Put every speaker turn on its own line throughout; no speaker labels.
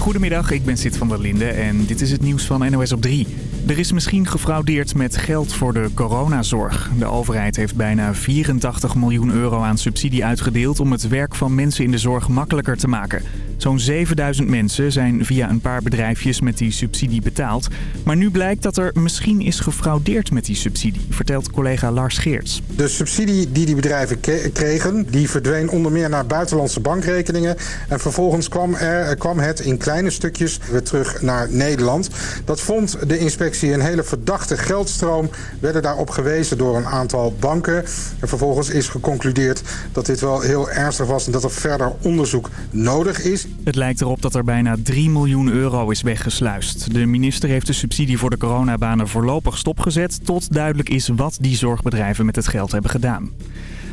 Goedemiddag, ik ben Sid van der Linde en dit is het nieuws van NOS op 3. Er is misschien gefraudeerd met geld voor de coronazorg. De overheid heeft bijna 84 miljoen euro aan subsidie uitgedeeld... om het werk van mensen in de zorg makkelijker te maken. Zo'n 7000 mensen zijn via een paar bedrijfjes met die subsidie betaald. Maar nu blijkt dat er misschien is gefraudeerd met die subsidie, vertelt collega Lars Geerts.
De subsidie die die bedrijven kregen, die verdween onder meer naar buitenlandse bankrekeningen. En vervolgens kwam, er, kwam het in kleine stukjes weer terug naar Nederland. Dat vond de inspectie een hele verdachte geldstroom. Werden daarop gewezen door een aantal banken. En vervolgens is geconcludeerd dat dit wel heel ernstig was en dat er verder onderzoek nodig is.
Het lijkt erop dat er bijna 3 miljoen euro is weggesluist. De minister heeft de subsidie voor de coronabanen voorlopig stopgezet... tot duidelijk is wat die zorgbedrijven met het geld hebben gedaan.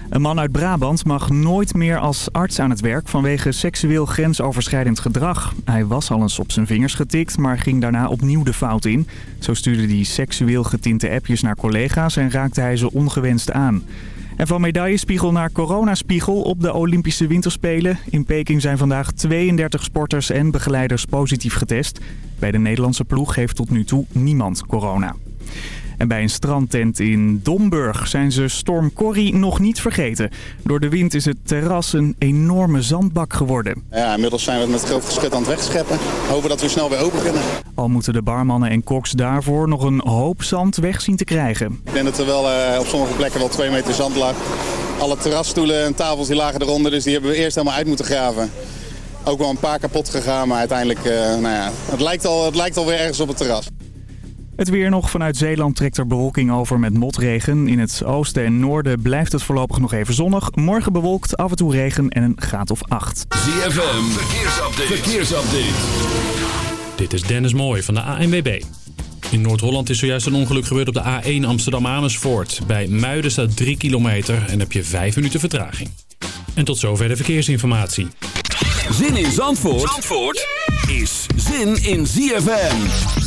Een man uit Brabant mag nooit meer als arts aan het werk vanwege seksueel grensoverschrijdend gedrag. Hij was al eens op zijn vingers getikt, maar ging daarna opnieuw de fout in. Zo stuurde hij seksueel getinte appjes naar collega's en raakte hij ze ongewenst aan. En van medaillespiegel naar coronaspiegel op de Olympische Winterspelen. In Peking zijn vandaag 32 sporters en begeleiders positief getest. Bij de Nederlandse ploeg heeft tot nu toe niemand corona. En bij een strandtent in Domburg zijn ze storm Corrie nog niet vergeten. Door de wind is het terras een enorme zandbak geworden.
Ja, inmiddels zijn we het met groot geschut aan het wegscheppen. Hopen dat we snel weer open kunnen.
Al moeten de barmannen en koks daarvoor nog een hoop zand weg zien te krijgen.
Ik denk dat er wel uh, op sommige plekken wel twee meter zand lag. Alle terrasstoelen en tafels die lagen eronder, dus die hebben we eerst helemaal uit moeten graven. Ook wel een paar kapot gegaan, maar uiteindelijk, uh, nou ja, het lijkt, al, het lijkt alweer ergens op het terras.
Het weer nog. Vanuit Zeeland trekt er bewolking over met motregen. In het oosten en noorden blijft het voorlopig nog even zonnig. Morgen bewolkt, af en toe regen en een graad of 8.
ZFM, verkeersupdate. verkeersupdate.
Dit is Dennis Mooij van de ANWB. In Noord-Holland is zojuist een ongeluk gebeurd op de A1 Amsterdam-Amersfoort. Bij Muiden staat 3 kilometer en heb je 5 minuten vertraging. En tot zover de verkeersinformatie.
Zin in Zandvoort, Zandvoort is zin in ZFM.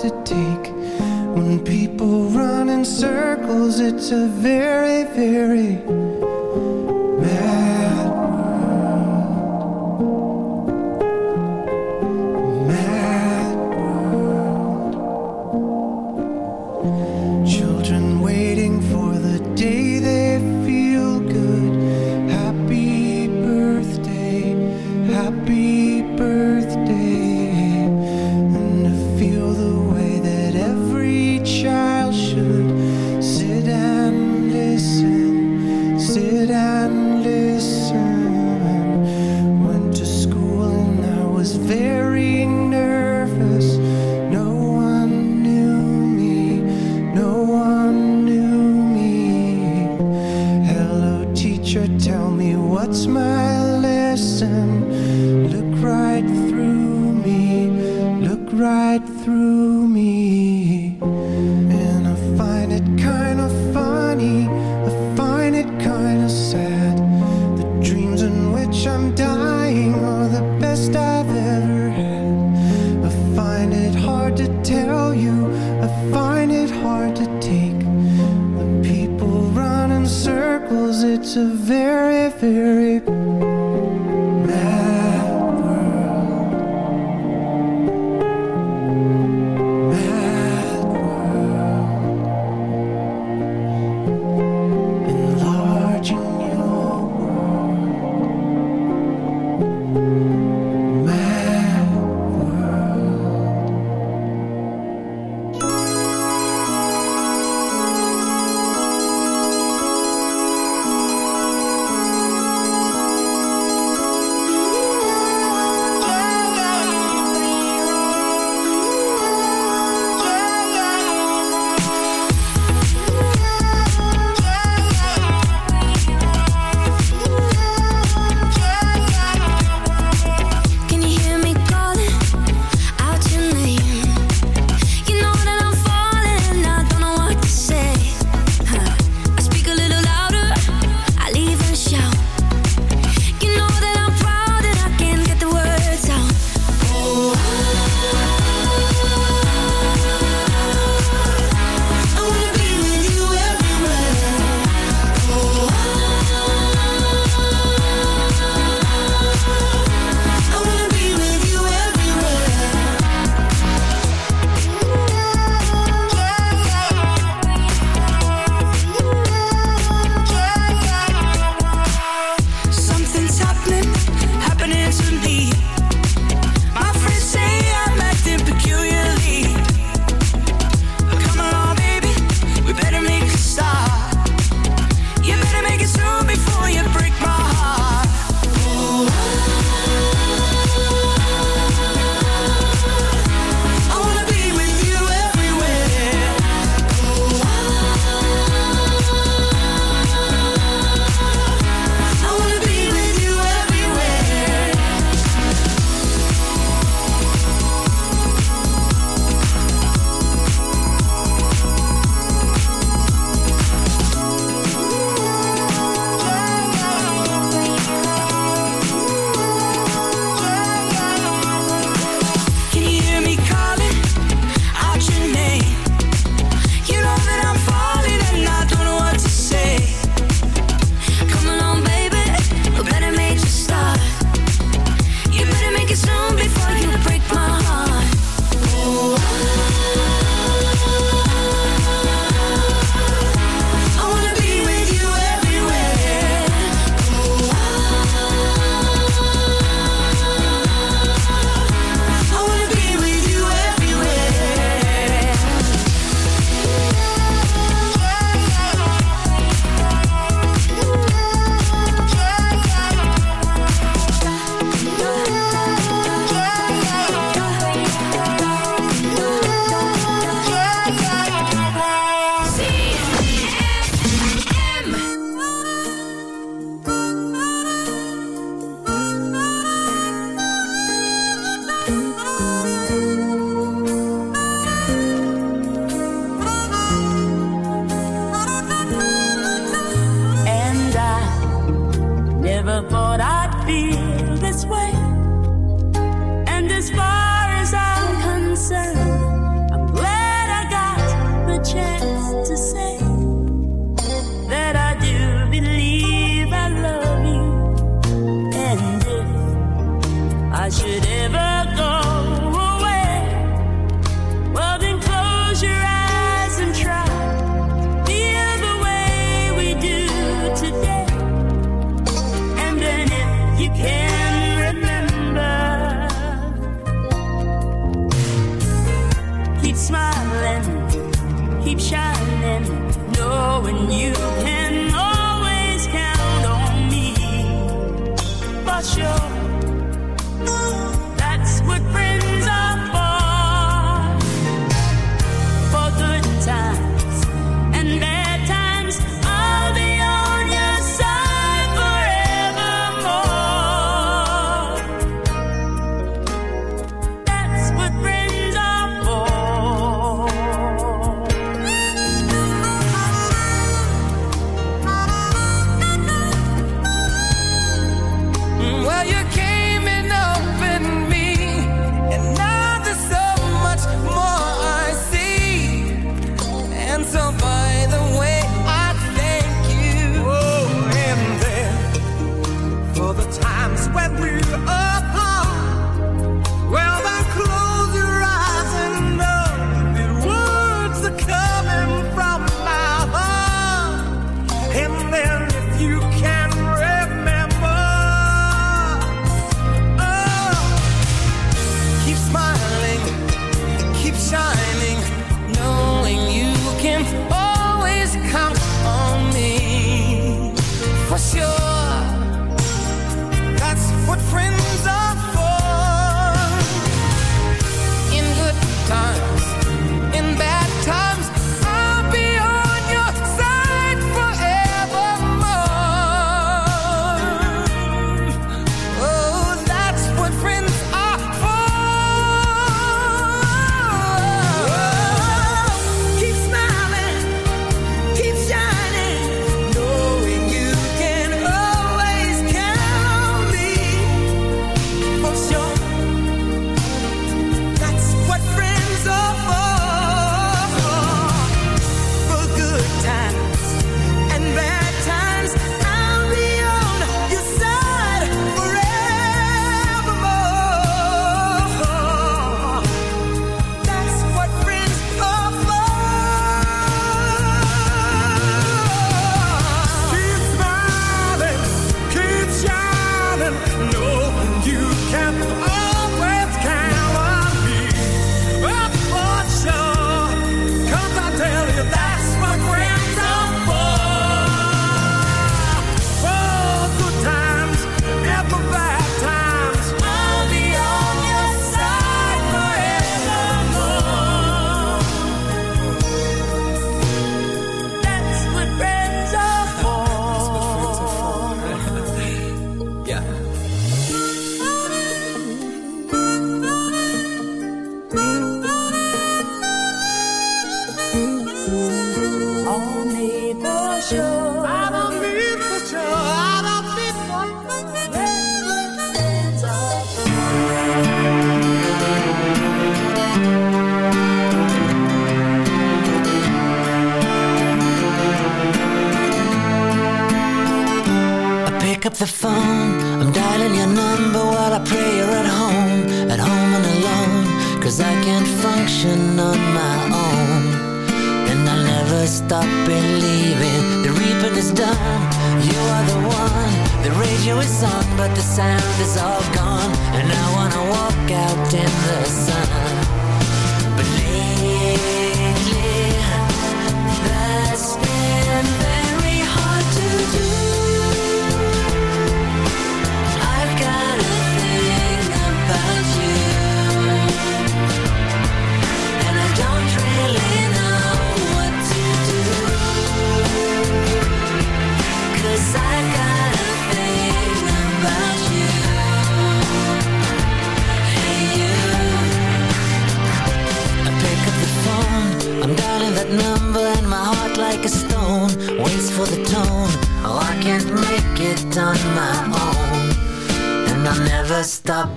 To take. When people run in circles, it's a very, very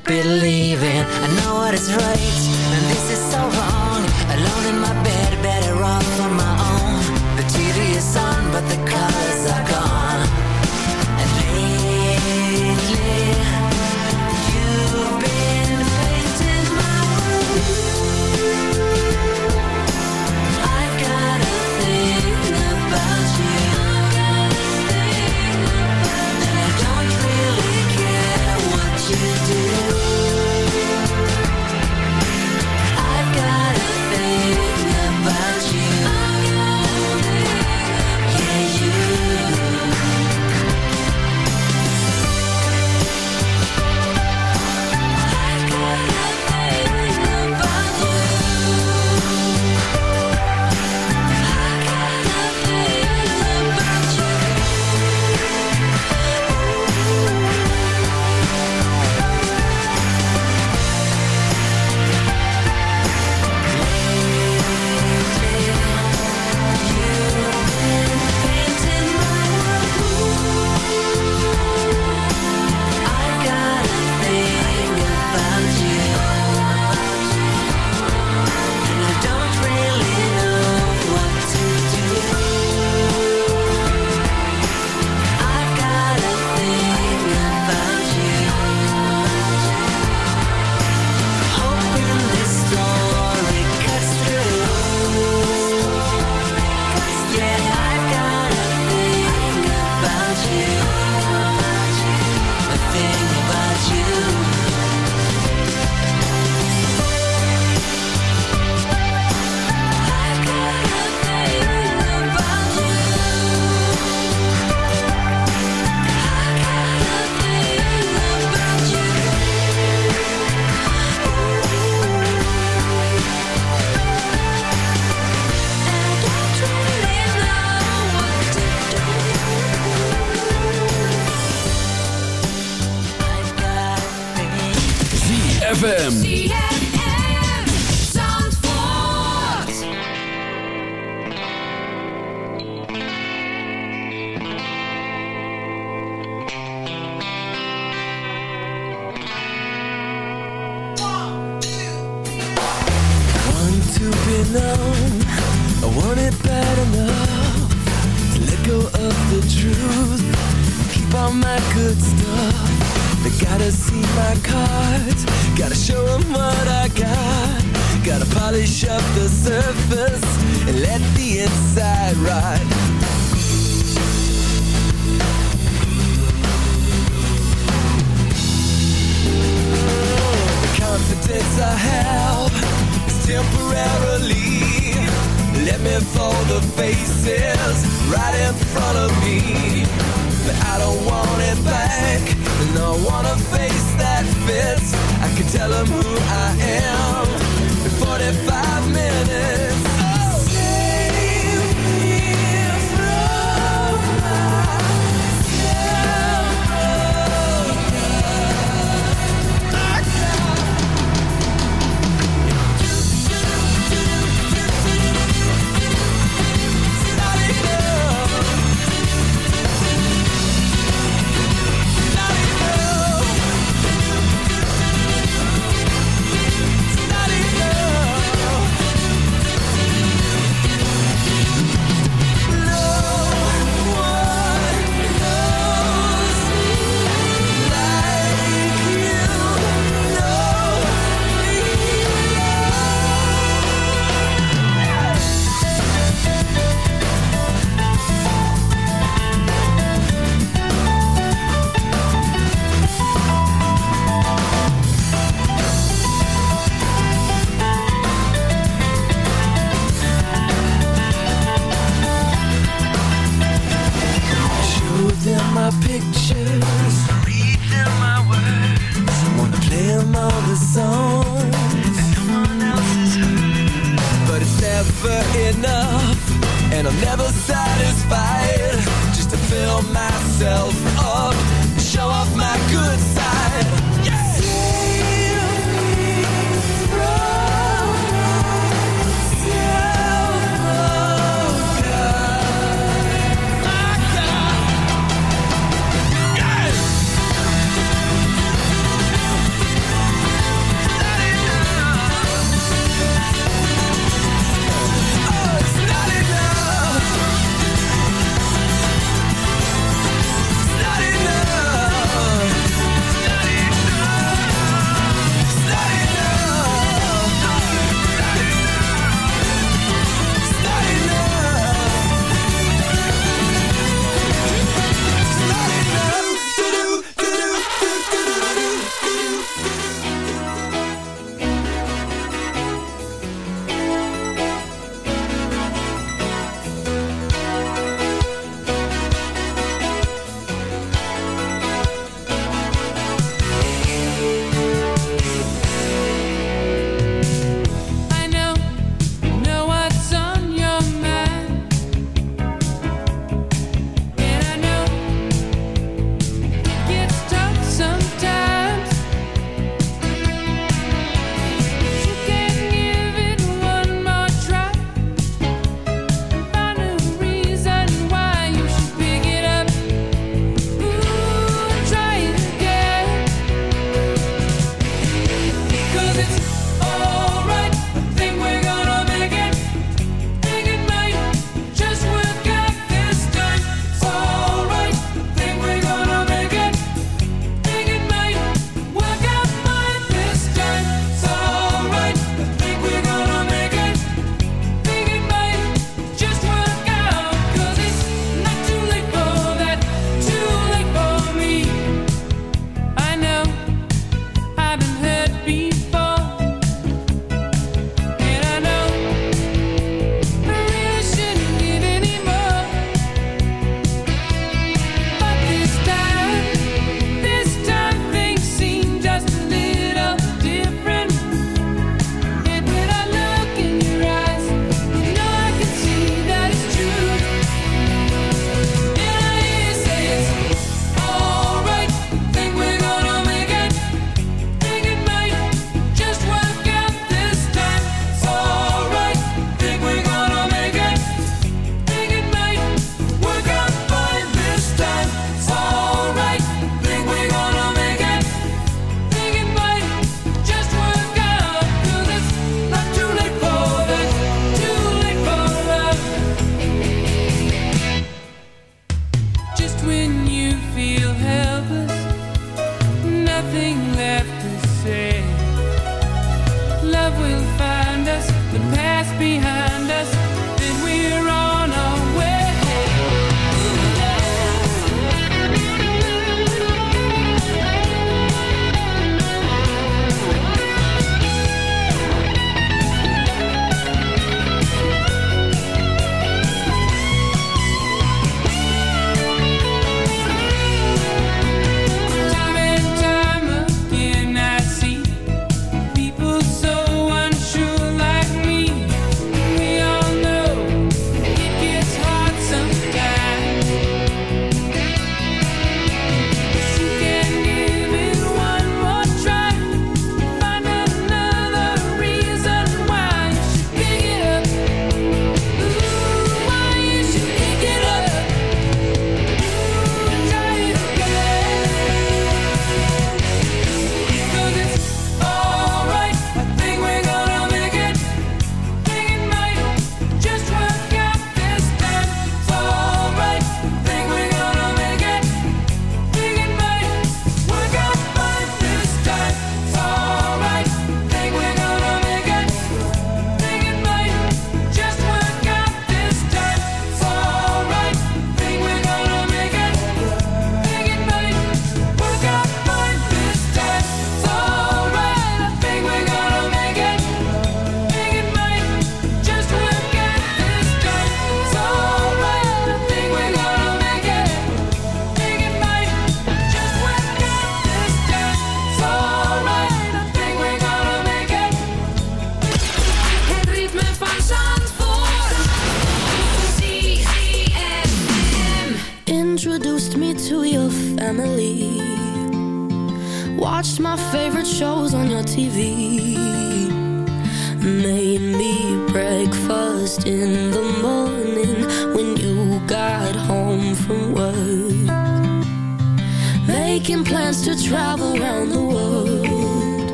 stop believing I know what is right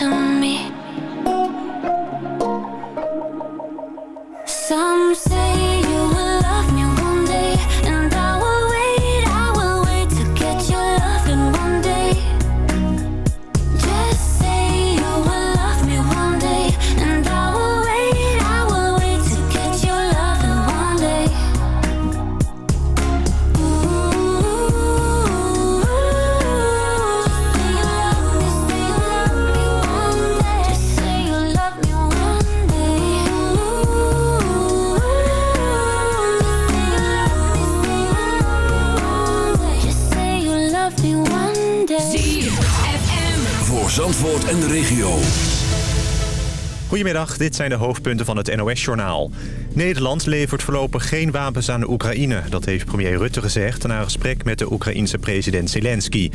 yourself
Voor Zandvoort en de regio.
Goedemiddag, dit zijn de hoofdpunten van het NOS-journaal. Nederland levert voorlopig geen wapens aan de Oekraïne. Dat heeft premier Rutte gezegd na een gesprek met de Oekraïense president Zelensky.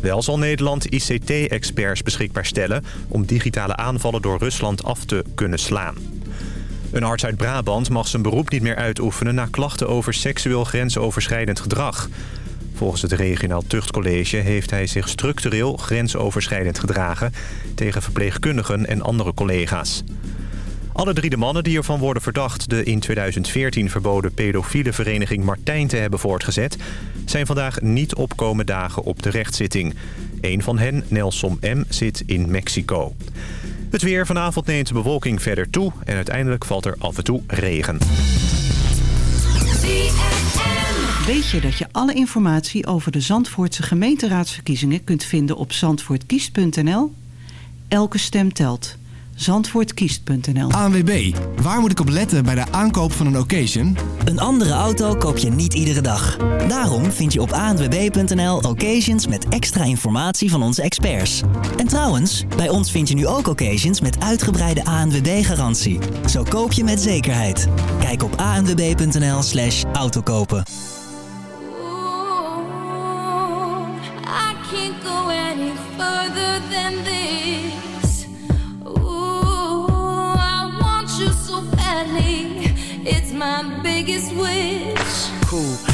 Wel zal Nederland ICT-experts beschikbaar stellen... om digitale aanvallen door Rusland af te kunnen slaan. Een arts uit Brabant mag zijn beroep niet meer uitoefenen... na klachten over seksueel grensoverschrijdend gedrag. Volgens het regionaal tuchtcollege heeft hij zich structureel grensoverschrijdend gedragen... tegen verpleegkundigen en andere collega's. Alle drie de mannen die ervan worden verdacht... de in 2014 verboden pedofiele vereniging Martijn te hebben voortgezet... zijn vandaag niet opkomen dagen op de rechtszitting. Een van hen, Nelson M., zit in Mexico. Het weer vanavond neemt de bewolking verder toe... en uiteindelijk valt er af en toe regen.
Weet je dat je alle informatie over de Zandvoortse gemeenteraadsverkiezingen kunt vinden op zandvoortkiest.nl? Elke stem telt. Zandvoortkiest.nl
ANWB, waar moet ik op letten bij de aankoop van een occasion?
Een andere auto koop je niet iedere dag. Daarom vind je op anwb.nl occasions met extra informatie van onze experts. En trouwens, bij ons vind je nu ook occasions met uitgebreide ANWB-garantie. Zo koop je met zekerheid. Kijk op anwb.nl slash autokopen.
It's my biggest wish.
Cool.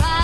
right.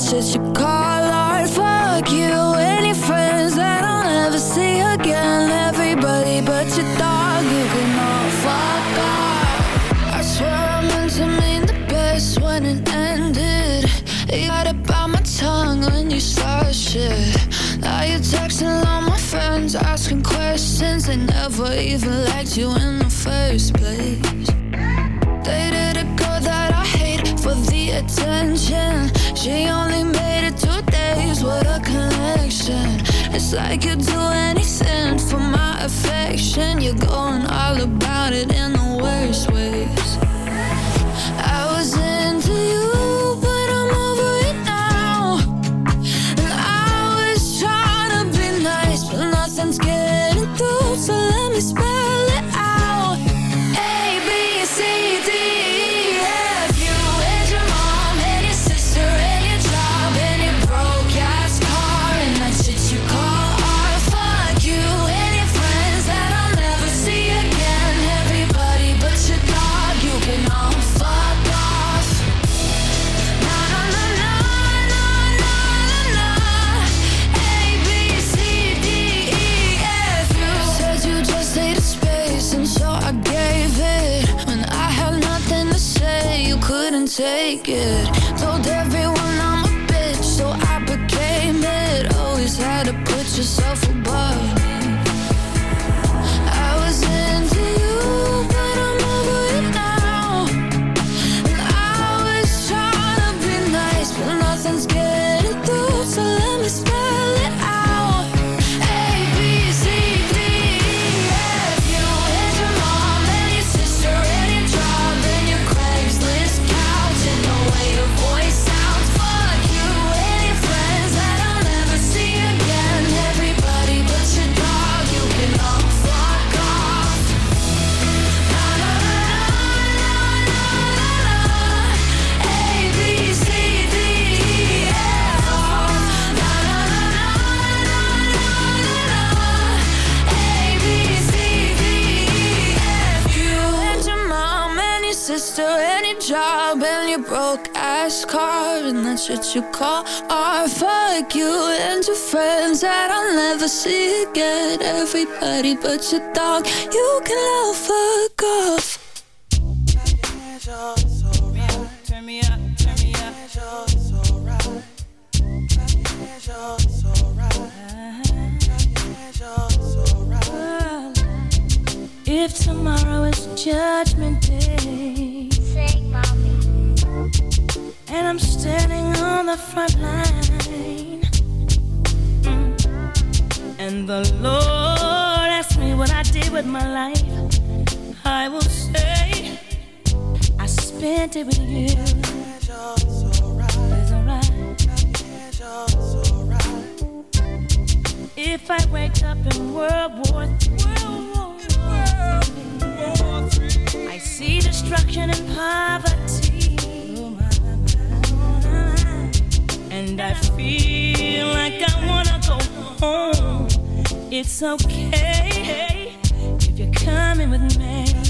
answers you
call art. Fuck you and your friends that I'll never see again. Everybody but your dog, you can all fuck off. I swear I meant to mean the best when it ended. You got about my tongue when you start shit. Now you're texting all my friends, asking questions. They never even liked you in the first place. Dated a girl that I hate for the attention she only made it two days. with a connection. It's like you'd do anything for my affection. You're going all about it in the worst this card and
that's what you call art. Fuck you and your friends that I'll never see again. Everybody but your dog, you can all fuck off.
Turn me up, turn me up. If tomorrow is judgment day and I'm standing on the front line. Mm. And the Lord asked me what I did with my life. I will say, I spent it with you. It's alright. If I wake up in World War III, I see destruction and poverty. and I feel like I wanna go home. It's okay if you're coming with me.